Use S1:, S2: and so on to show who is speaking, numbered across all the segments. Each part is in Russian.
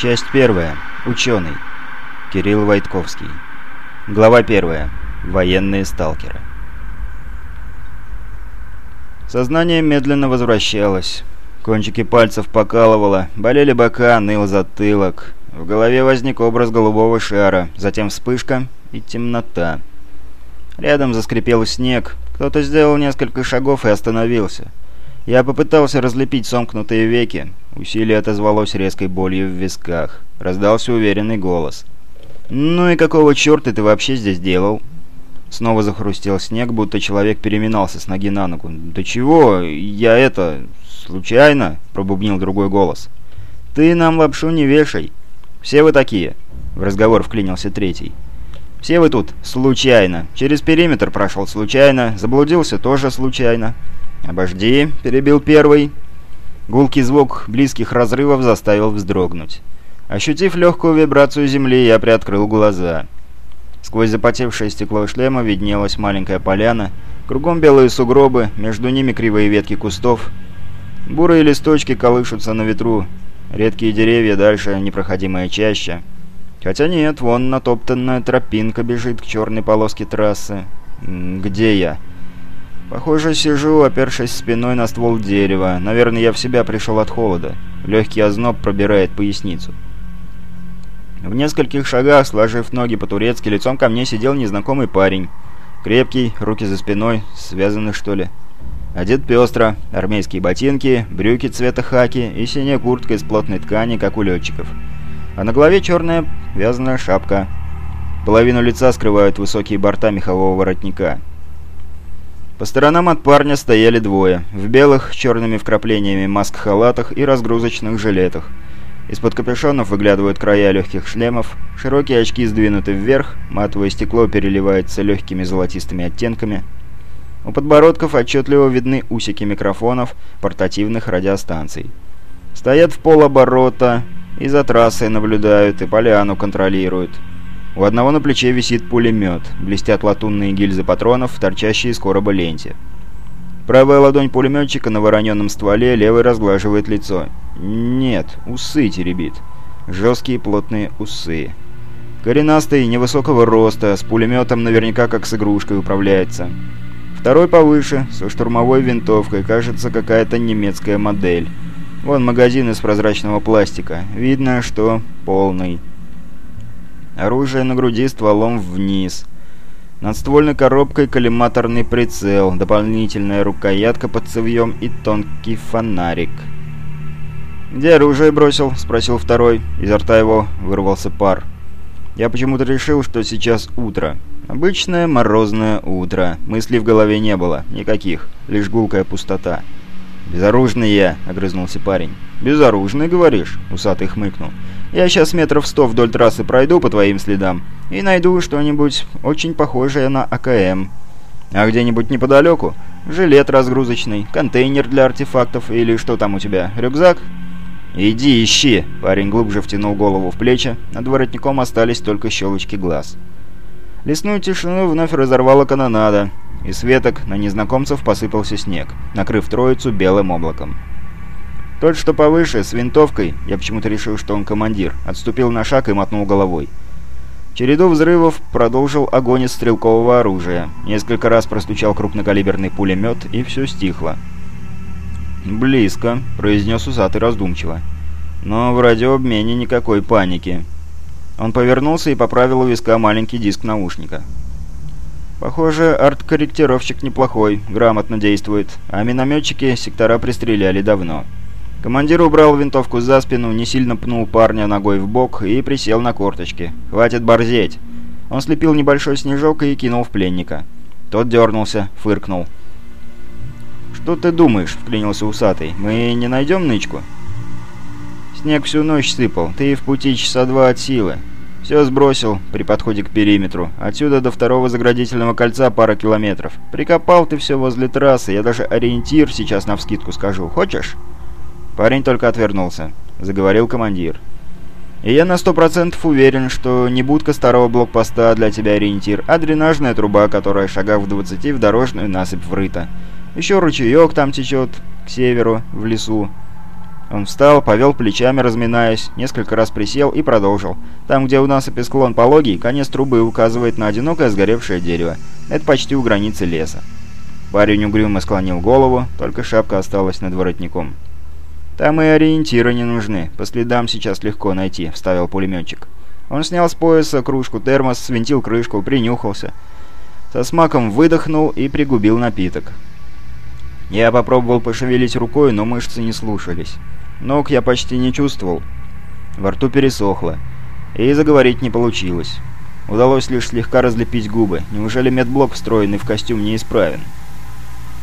S1: Часть первая. Ученый. Кирилл Войтковский. Глава первая. Военные сталкеры. Сознание медленно возвращалось. Кончики пальцев покалывало, болели бока, ныл затылок. В голове возник образ голубого шара, затем вспышка и темнота. Рядом заскрипел снег. Кто-то сделал несколько шагов и остановился. Я попытался разлепить сомкнутые веки. Усилие отозвалось резкой болью в висках. Раздался уверенный голос. «Ну и какого черта ты вообще здесь делал?» Снова захрустел снег, будто человек переминался с ноги на ногу. «Да чего? Я это... случайно?» — пробубнил другой голос. «Ты нам лапшу не вешай. Все вы такие?» В разговор вклинился третий. «Все вы тут случайно. Через периметр прошел случайно. Заблудился тоже случайно. «Обожди», — перебил первый. Гулкий звук близких разрывов заставил вздрогнуть. Ощутив легкую вибрацию земли, я приоткрыл глаза. Сквозь запотевшее стекло шлема виднелась маленькая поляна, кругом белые сугробы, между ними кривые ветки кустов. Бурые листочки колышутся на ветру, редкие деревья, дальше непроходимая чаща. Хотя нет, вон натоптанная тропинка бежит к черной полоске трассы. Где я? Похоже, сижу, опершись спиной на ствол дерева. Наверное, я в себя пришел от холода. Легкий озноб пробирает поясницу. В нескольких шагах, сложив ноги по-турецки, лицом ко мне сидел незнакомый парень. Крепкий, руки за спиной, связаны что ли. Одет пестро, армейские ботинки, брюки цвета хаки и синяя куртка из плотной ткани, как у летчиков. А на голове черная вязаная шапка. Половину лица скрывают высокие борта мехового воротника. По сторонам от парня стояли двое, в белых, черными вкраплениями маск-халатах и разгрузочных жилетах. Из-под капюшонов выглядывают края легких шлемов, широкие очки сдвинуты вверх, матовое стекло переливается легкими золотистыми оттенками. У подбородков отчетливо видны усики микрофонов портативных радиостанций. Стоят в полоборота и за трассой наблюдают, и поляну контролируют. У одного на плече висит пулемет, блестят латунные гильзы патронов, торчащие из короба ленте. Правая ладонь пулеметчика на вороненном стволе, левый разглаживает лицо. Нет, усы теребит. Жесткие плотные усы. Коренастый, невысокого роста, с пулеметом наверняка как с игрушкой управляется. Второй повыше, со штурмовой винтовкой, кажется какая-то немецкая модель. Вон магазин из прозрачного пластика. Видно, что полный. Оружие на груди стволом вниз. Над ствольной коробкой коллиматорный прицел, дополнительная рукоятка под цевьем и тонкий фонарик. «Где оружие бросил?» — спросил второй. Изо рта его вырвался пар. Я почему-то решил, что сейчас утро. Обычное морозное утро. Мыслей в голове не было. Никаких. Лишь гулкая пустота. «Безоружный я», — огрызнулся парень. «Безоружный, говоришь?» — усатый хмыкнул. «Я сейчас метров сто вдоль трассы пройду по твоим следам и найду что-нибудь очень похожее на АКМ. А где-нибудь неподалеку жилет разгрузочный, контейнер для артефактов или что там у тебя, рюкзак?» «Иди ищи!» — парень глубже втянул голову в плечи, над воротником остались только щелочки глаз. Лесную тишину вновь разорвала канонада. Из веток на незнакомцев посыпался снег, накрыв троицу белым облаком. Тот, что повыше, с винтовкой, я почему-то решил, что он командир, отступил на шаг и мотнул головой. Череду взрывов продолжил огонь из стрелкового оружия. Несколько раз простучал крупнокалиберный пулемет, и все стихло. «Близко», — произнес усатый раздумчиво. «Но в радиообмене никакой паники». Он повернулся и поправил у виска маленький диск наушника. Похоже, арт-корректировщик неплохой, грамотно действует, а минометчики сектора пристреляли давно. Командир убрал винтовку за спину, не сильно пнул парня ногой в бок и присел на корточки. «Хватит борзеть!» Он слепил небольшой снежок и кинул в пленника. Тот дернулся, фыркнул. «Что ты думаешь?» — вклинился усатый. «Мы не найдем нычку?» «Снег всю ночь сыпал. Ты в пути часа два от силы. Все сбросил при подходе к периметру. Отсюда до второго заградительного кольца пара километров. Прикопал ты все возле трассы. Я даже ориентир сейчас навскидку скажу. Хочешь?» Парень только отвернулся. Заговорил командир. «И я на сто процентов уверен, что не будка старого блокпоста для тебя ориентир, а дренажная труба, которая шагах в двадцати в дорожную насыпь врыта. Еще ручеек там течет к северу, в лесу. Он встал, повел плечами, разминаясь, несколько раз присел и продолжил. Там, где у насыпи склон пологий, конец трубы указывает на одинокое сгоревшее дерево. Это почти у границы леса. Парень угрюмо склонил голову, только шапка осталась над воротником. «Там и ориентиры не нужны, по следам сейчас легко найти», — вставил пулеметчик. Он снял с пояса кружку термос, свинтил крышку, принюхался. Со смаком выдохнул и пригубил напиток. Я попробовал пошевелить рукой, но мышцы не слушались. Ног я почти не чувствовал. Во рту пересохло. И заговорить не получилось. Удалось лишь слегка разлепить губы. Неужели медблок, встроенный в костюм, неисправен?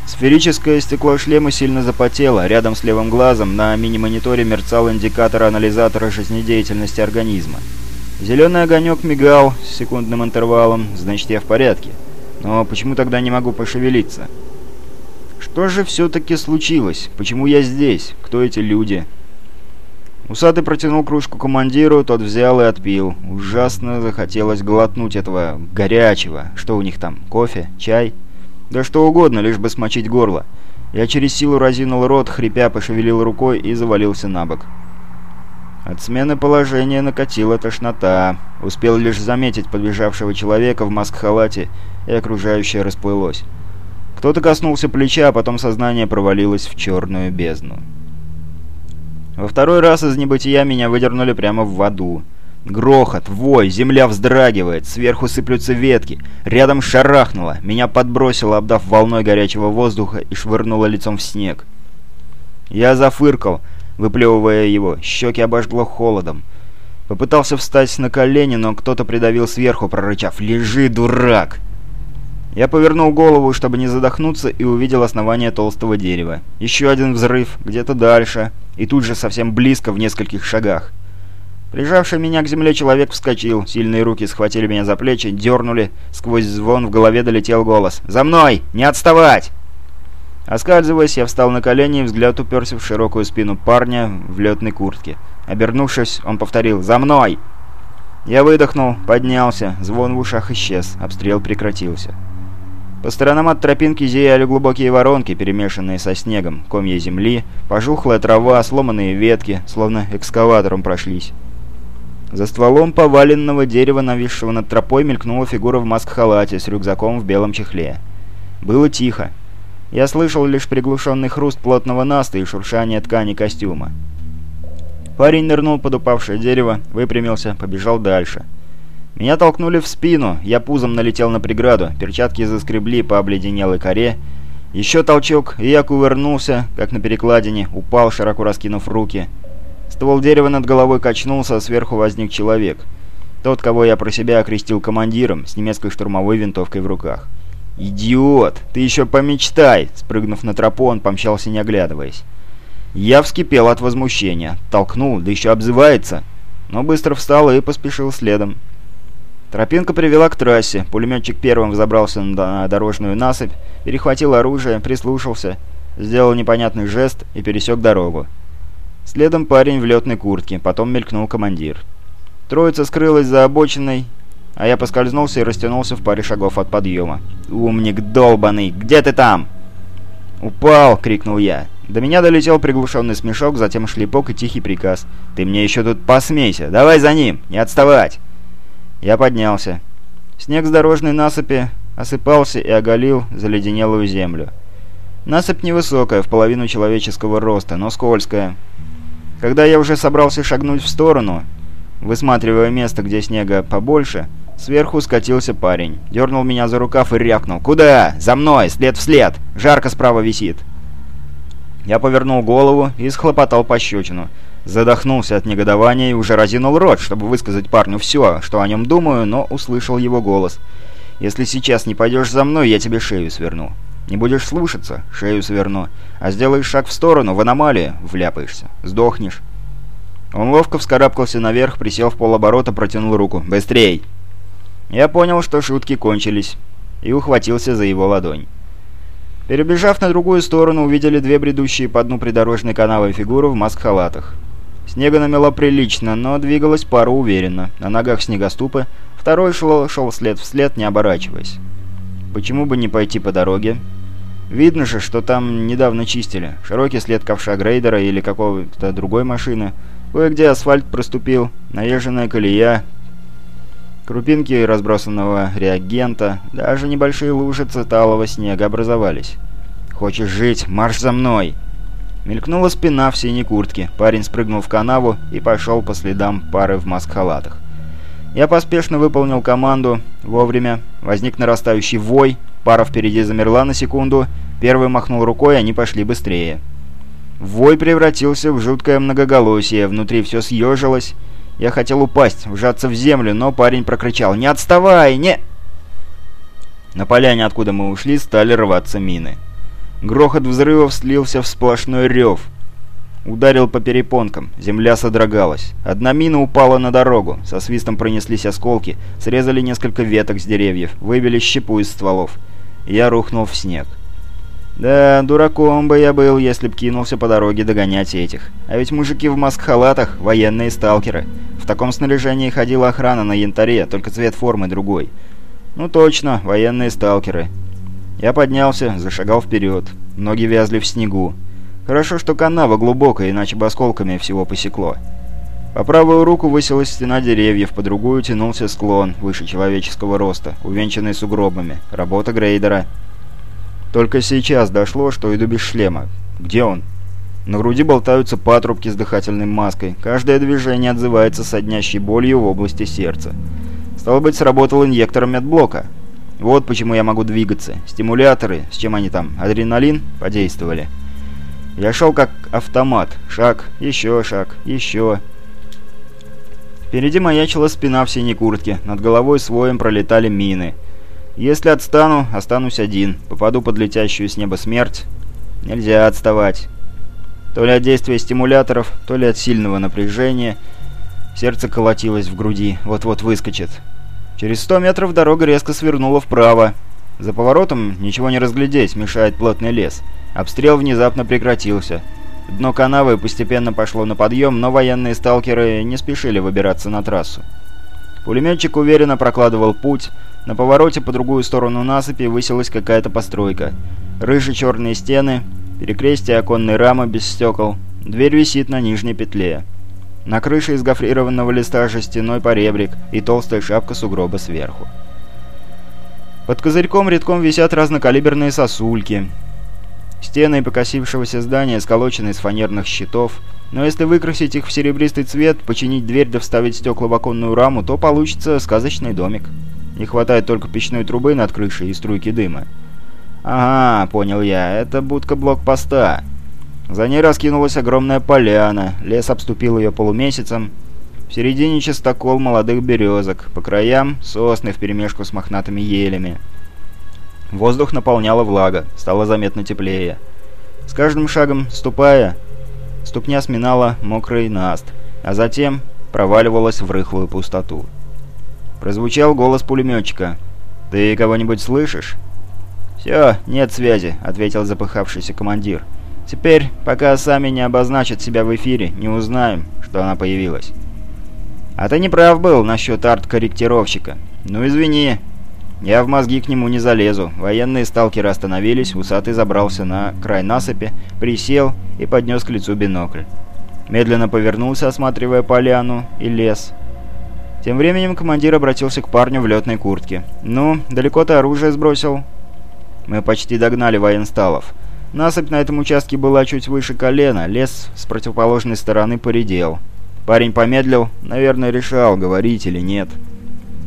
S1: Сферическое стекло шлема сильно запотело. Рядом с левым глазом на мини-мониторе мерцал индикатор анализатора жизнедеятельности организма. Зеленый огонек мигал с секундным интервалом, значит я в порядке. Но почему тогда не могу пошевелиться? Что же все-таки случилось? Почему я здесь? Кто эти люди? Усатый протянул кружку командиру, тот взял и отпил. Ужасно захотелось глотнуть этого горячего. Что у них там? Кофе? Чай? Да что угодно, лишь бы смочить горло. Я через силу разинул рот, хрипя, пошевелил рукой и завалился на бок. От смены положения накатила тошнота. Успел лишь заметить подбежавшего человека в маск-халате, и окружающее расплылось. Кто-то коснулся плеча, а потом сознание провалилось в черную бездну. Во второй раз из небытия меня выдернули прямо в воду. Грохот, вой, земля вздрагивает, сверху сыплются ветки, рядом шарахнуло, меня подбросило, обдав волной горячего воздуха и швырнуло лицом в снег. Я зафыркал, выплевывая его, щеки обожгло холодом. Попытался встать на колени, но кто-то придавил сверху, прорычав «Лежи, дурак!». Я повернул голову, чтобы не задохнуться, и увидел основание толстого дерева. Еще один взрыв, где-то дальше, и тут же совсем близко, в нескольких шагах. Прижавший меня к земле человек вскочил, сильные руки схватили меня за плечи, дернули, сквозь звон в голове долетел голос. «За мной! Не отставать!» Оскальзываясь, я встал на колени и взгляд уперся в широкую спину парня в летной куртке. Обернувшись, он повторил «За мной!» Я выдохнул, поднялся, звон в ушах исчез, обстрел прекратился. По сторонам от тропинки зияли глубокие воронки, перемешанные со снегом, комья земли, пожухлая трава, сломанные ветки, словно экскаватором прошлись. За стволом поваленного дерева, нависшего над тропой, мелькнула фигура в маск-халате с рюкзаком в белом чехле. Было тихо. Я слышал лишь приглушенный хруст плотного наста и шуршание ткани костюма. Парень нырнул под упавшее дерево, выпрямился, побежал дальше. Меня толкнули в спину, я пузом налетел на преграду, перчатки заскребли по обледенелой коре. Еще толчок, и я кувырнулся, как на перекладине, упал, широко раскинув руки. Ствол дерева над головой качнулся, а сверху возник человек. Тот, кого я про себя окрестил командиром, с немецкой штурмовой винтовкой в руках. «Идиот! Ты еще помечтай!» Спрыгнув на тропу, он помчался, не оглядываясь. Я вскипел от возмущения. Толкнул, да еще обзывается. Но быстро встал и поспешил следом. Тропинка привела к трассе. Пулеметчик первым взобрался на дорожную насыпь, перехватил оружие, прислушался, сделал непонятный жест и пересек дорогу. Следом парень в летной куртке, потом мелькнул командир. Троица скрылась за обочиной, а я поскользнулся и растянулся в паре шагов от подъема. «Умник долбанный! Где ты там?» «Упал!» — крикнул я. До меня долетел приглушенный смешок, затем шлепок и тихий приказ. «Ты мне еще тут посмейся! Давай за ним! Не отставать!» Я поднялся. Снег с дорожной насыпи осыпался и оголил заледенелую землю. Насыпь невысокая, в половину человеческого роста, но скользкая. Когда я уже собрался шагнуть в сторону, высматривая место, где снега побольше, сверху скатился парень. Дернул меня за рукав и рявкнул. «Куда? За мной! След в след! Жарко справа висит!» Я повернул голову и схлопотал пощечину. Задохнулся от негодования и уже разинул рот, чтобы высказать парню все, что о нем думаю, но услышал его голос. «Если сейчас не пойдешь за мной, я тебе шею сверну. Не будешь слушаться — шею сверну. А сделаешь шаг в сторону, в аномалию, вляпаешься. Сдохнешь». Он ловко вскарабкался наверх, присел в полоборота, протянул руку. «Быстрей!» Я понял, что шутки кончились, и ухватился за его ладонь. Перебежав на другую сторону, увидели две бредущие по дну придорожной канавы фигуры в маск-халатах. Снега намело прилично, но двигалась пара уверенно. На ногах снегоступы, второй шел, шел след вслед, не оборачиваясь. Почему бы не пойти по дороге? Видно же, что там недавно чистили. Широкий след ковша грейдера или какого-то другой машины. Кое-где асфальт проступил, наезженная колея, крупинки разбросанного реагента, даже небольшие лужицы талого снега образовались. «Хочешь жить? Марш за мной!» Мелькнула спина в синей куртке. Парень спрыгнул в канаву и пошел по следам пары в маск-халатах. Я поспешно выполнил команду. Вовремя. Возник нарастающий вой. Пара впереди замерла на секунду. Первый махнул рукой, они пошли быстрее. Вой превратился в жуткое многоголосие. Внутри все съежилось. Я хотел упасть, вжаться в землю, но парень прокричал «Не отставай! Не...» На поляне, откуда мы ушли, стали рваться мины. Грохот взрывов слился в сплошной рев. Ударил по перепонкам, земля содрогалась. Одна мина упала на дорогу, со свистом пронеслись осколки, срезали несколько веток с деревьев, выбили щепу из стволов. Я рухнул в снег. Да, дураком бы я был, если б кинулся по дороге догонять этих. А ведь мужики в маск-халатах — военные сталкеры. В таком снаряжении ходила охрана на янтаре, только цвет формы другой. Ну точно, военные сталкеры. Я поднялся, зашагал вперед. Ноги вязли в снегу. Хорошо, что канава глубокая, иначе бы осколками всего посекло. По правую руку высилась стена деревьев, по другую тянулся склон, выше человеческого роста, увенчанный сугробами. Работа грейдера. Только сейчас дошло, что иду без шлема. Где он? На груди болтаются патрубки с дыхательной маской. Каждое движение отзывается соднящей болью в области сердца. Стало быть, сработал инъектор медблока. Вот почему я могу двигаться. Стимуляторы, с чем они там, адреналин, подействовали. Я шел как автомат. Шаг, еще шаг, еще. Впереди маячила спина в синей куртке. Над головой своем пролетали мины. Если отстану, останусь один. Попаду под летящую с неба смерть. Нельзя отставать. То ли от действия стимуляторов, то ли от сильного напряжения. Сердце колотилось в груди. Вот-вот выскочит. Через сто метров дорога резко свернула вправо. За поворотом ничего не разглядеть, мешает плотный лес. Обстрел внезапно прекратился. Дно канавы постепенно пошло на подъем, но военные сталкеры не спешили выбираться на трассу. Пулеметчик уверенно прокладывал путь. На повороте по другую сторону насыпи высилась какая-то постройка. Рыжие-черные стены, перекрестие оконной рамы без стекол. Дверь висит на нижней петле. На крыше из гофрированного листа жестяной поребрик и толстая шапка сугроба сверху. Под козырьком редком висят разнокалиберные сосульки. Стены покосившегося здания сколочены из фанерных щитов, но если выкрасить их в серебристый цвет, починить дверь да вставить стекла в оконную раму, то получится сказочный домик. Не хватает только печной трубы над крышей и струйки дыма. «Ага, понял я, это будка блокпоста». За ней раскинулась огромная поляна, лес обступил ее полумесяцем. В середине частокол молодых березок, по краям сосны вперемешку с мохнатыми елями. Воздух наполняла влага, стало заметно теплее. С каждым шагом, ступая, ступня сминала мокрый наст, а затем проваливалась в рыхлую пустоту. Прозвучал голос пулеметчика. «Ты кого-нибудь слышишь?» «Все, нет связи», — ответил запыхавшийся командир. Теперь, пока сами не обозначат себя в эфире, не узнаем, что она появилась. А ты не прав был насчет арт-корректировщика. Ну извини, я в мозги к нему не залезу. Военные сталкеры остановились, усатый забрался на край насыпи, присел и поднес к лицу бинокль. Медленно повернулся, осматривая поляну и лес. Тем временем командир обратился к парню в летной куртке. «Ну, далеко ты оружие сбросил?» «Мы почти догнали военсталов. Насыпь на этом участке была чуть выше колена, лес с противоположной стороны поредел. Парень помедлил, наверное, решал, говорить или нет.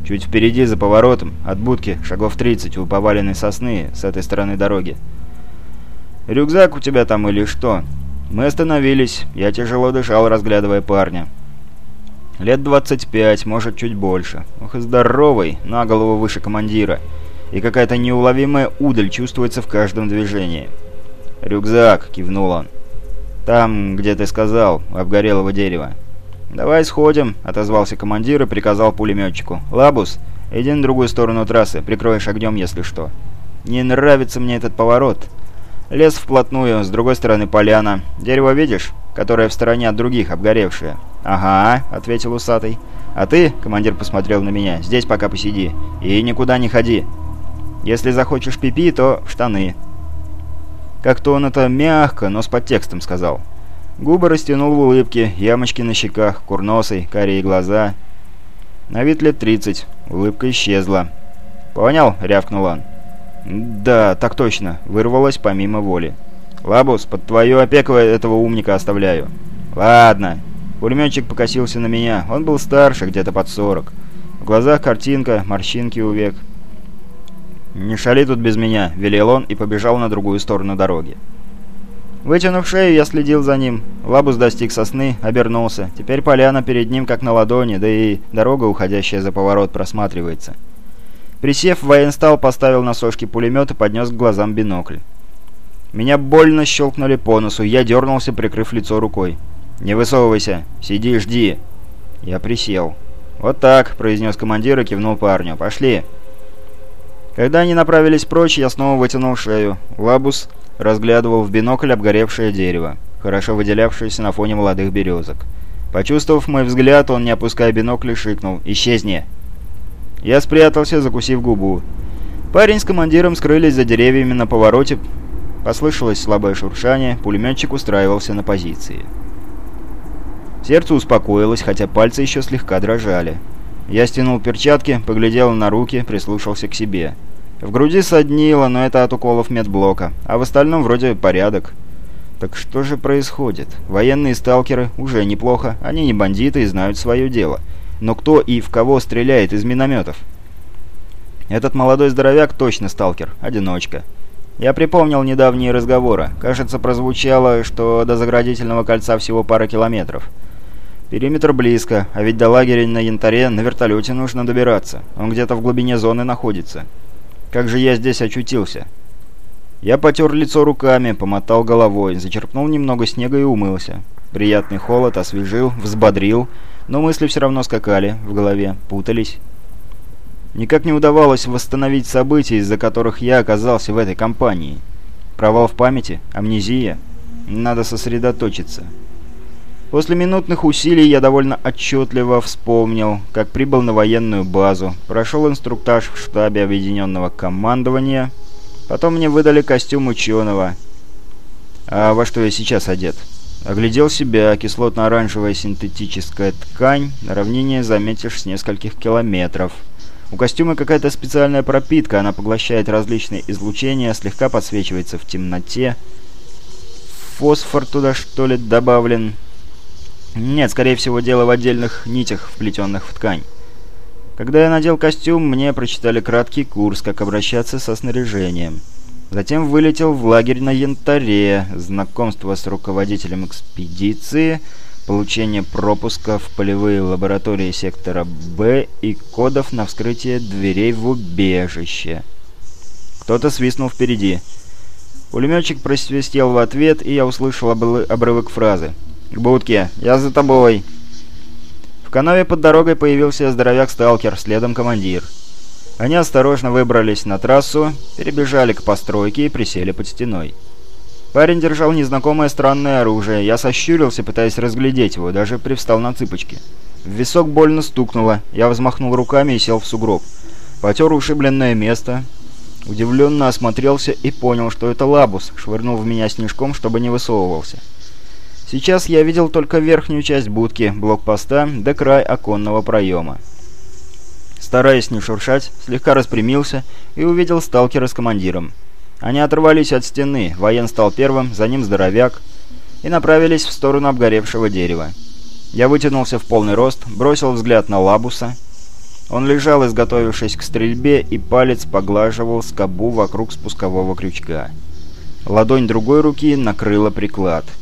S1: Чуть впереди, за поворотом, от будки, шагов 30 у поваленной сосны с этой стороны дороги. «Рюкзак у тебя там или что?» Мы остановились, я тяжело дышал, разглядывая парня. Лет 25, может, чуть больше. Ох здоровый, на голову выше командира. И какая-то неуловимая удаль чувствуется в каждом движении. «Рюкзак», — кивнул он. «Там, где ты сказал, обгорелого дерева». «Давай сходим», — отозвался командир и приказал пулеметчику. «Лабус, иди на другую сторону трассы, прикроешь огнем, если что». «Не нравится мне этот поворот». Лес вплотную, с другой стороны поляна. Дерево видишь? Которое в стороне от других, обгоревшее. «Ага», — ответил усатый. «А ты», — командир посмотрел на меня, — «здесь пока посиди. И никуда не ходи. Если захочешь пипи, -пи, то в штаны». Как-то он это мягко, но с подтекстом сказал. Губы растянул в улыбке, ямочки на щеках, курносый, карие глаза. На вид лет тридцать. Улыбка исчезла. «Понял?» — рявкнул он. «Да, так точно», — вырвалось помимо воли. «Лабус, под твою опеку этого умника оставляю». «Ладно». Пулеметчик покосился на меня. Он был старше, где-то под сорок. В глазах картинка, морщинки у век. «Не шали тут без меня», — велел он и побежал на другую сторону дороги. Вытянув шею, я следил за ним. Лабус достиг сосны, обернулся. Теперь поляна перед ним как на ладони, да и дорога, уходящая за поворот, просматривается. Присев, военстал поставил на сошки пулемет и поднес к глазам бинокль. Меня больно щелкнули по носу, я дернулся, прикрыв лицо рукой. «Не высовывайся! Сиди жди!» Я присел. «Вот так», — произнес командир и кивнул парню. «Пошли!» Когда они направились прочь, я снова вытянул шею. Лабус разглядывал в бинокль обгоревшее дерево, хорошо выделявшееся на фоне молодых березок. Почувствовав мой взгляд, он, не опуская бинокля, шикнул «Исчезни!». Я спрятался, закусив губу. Парень с командиром скрылись за деревьями на повороте. Послышалось слабое шуршание, пулеметчик устраивался на позиции. Сердце успокоилось, хотя пальцы еще слегка дрожали. Я стянул перчатки, поглядел на руки, прислушался к себе. В груди соднило, но это от уколов медблока, а в остальном вроде порядок. Так что же происходит? Военные сталкеры уже неплохо, они не бандиты и знают свое дело. Но кто и в кого стреляет из минометов? Этот молодой здоровяк точно сталкер, одиночка. Я припомнил недавние разговоры. Кажется, прозвучало, что до заградительного кольца всего пара километров. Периметр близко, а ведь до лагеря на Янтаре на вертолете нужно добираться. Он где-то в глубине зоны находится. Как же я здесь очутился? Я потер лицо руками, помотал головой, зачерпнул немного снега и умылся. Приятный холод освежил, взбодрил, но мысли все равно скакали в голове, путались. Никак не удавалось восстановить события, из-за которых я оказался в этой компании. Провал в памяти, амнезия. Надо сосредоточиться. После минутных усилий я довольно отчетливо вспомнил, как прибыл на военную базу, прошел инструктаж в штабе объединенного командования, потом мне выдали костюм ученого. А во что я сейчас одет? Оглядел себя, кислотно-оранжевая синтетическая ткань, на равнине заметишь с нескольких километров. У костюма какая-то специальная пропитка, она поглощает различные излучения, слегка подсвечивается в темноте. Фосфор туда что ли добавлен? Нет, скорее всего, дело в отдельных нитях, вплетенных в ткань. Когда я надел костюм, мне прочитали краткий курс, как обращаться со снаряжением. Затем вылетел в лагерь на Янтаре, знакомство с руководителем экспедиции, получение пропуска в полевые лаборатории сектора Б и кодов на вскрытие дверей в убежище. Кто-то свистнул впереди. Пулеметчик просвистел в ответ, и я услышал обрывок фразы. «К будке! Я за тобой!» В канаве под дорогой появился здоровяк-сталкер, следом командир. Они осторожно выбрались на трассу, перебежали к постройке и присели под стеной. Парень держал незнакомое странное оружие. Я сощурился, пытаясь разглядеть его, даже привстал на цыпочки. В висок больно стукнуло. Я взмахнул руками и сел в сугроб. Потер ушибленное место. Удивленно осмотрелся и понял, что это лабус, швырнул в меня снежком, чтобы не высовывался. Сейчас я видел только верхнюю часть будки, блокпоста, да край оконного проема. Стараясь не шуршать, слегка распрямился и увидел сталкера с командиром. Они оторвались от стены, воен стал первым, за ним здоровяк, и направились в сторону обгоревшего дерева. Я вытянулся в полный рост, бросил взгляд на Лабуса. Он лежал, изготовившись к стрельбе, и палец поглаживал скобу вокруг спускового крючка. Ладонь другой руки накрыла приклад —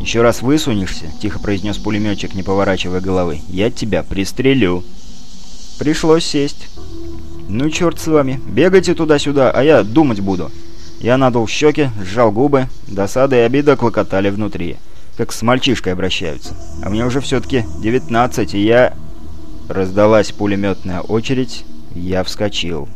S1: «Еще раз высунешься», — тихо произнес пулеметчик, не поворачивая головы, — «я тебя пристрелю». Пришлось сесть. «Ну, черт с вами. Бегайте туда-сюда, а я думать буду». Я надул щеки, сжал губы. Досада и обида клокотали внутри. Как с мальчишкой обращаются. А мне уже все-таки 19, и я... Раздалась пулеметная очередь. Я вскочил.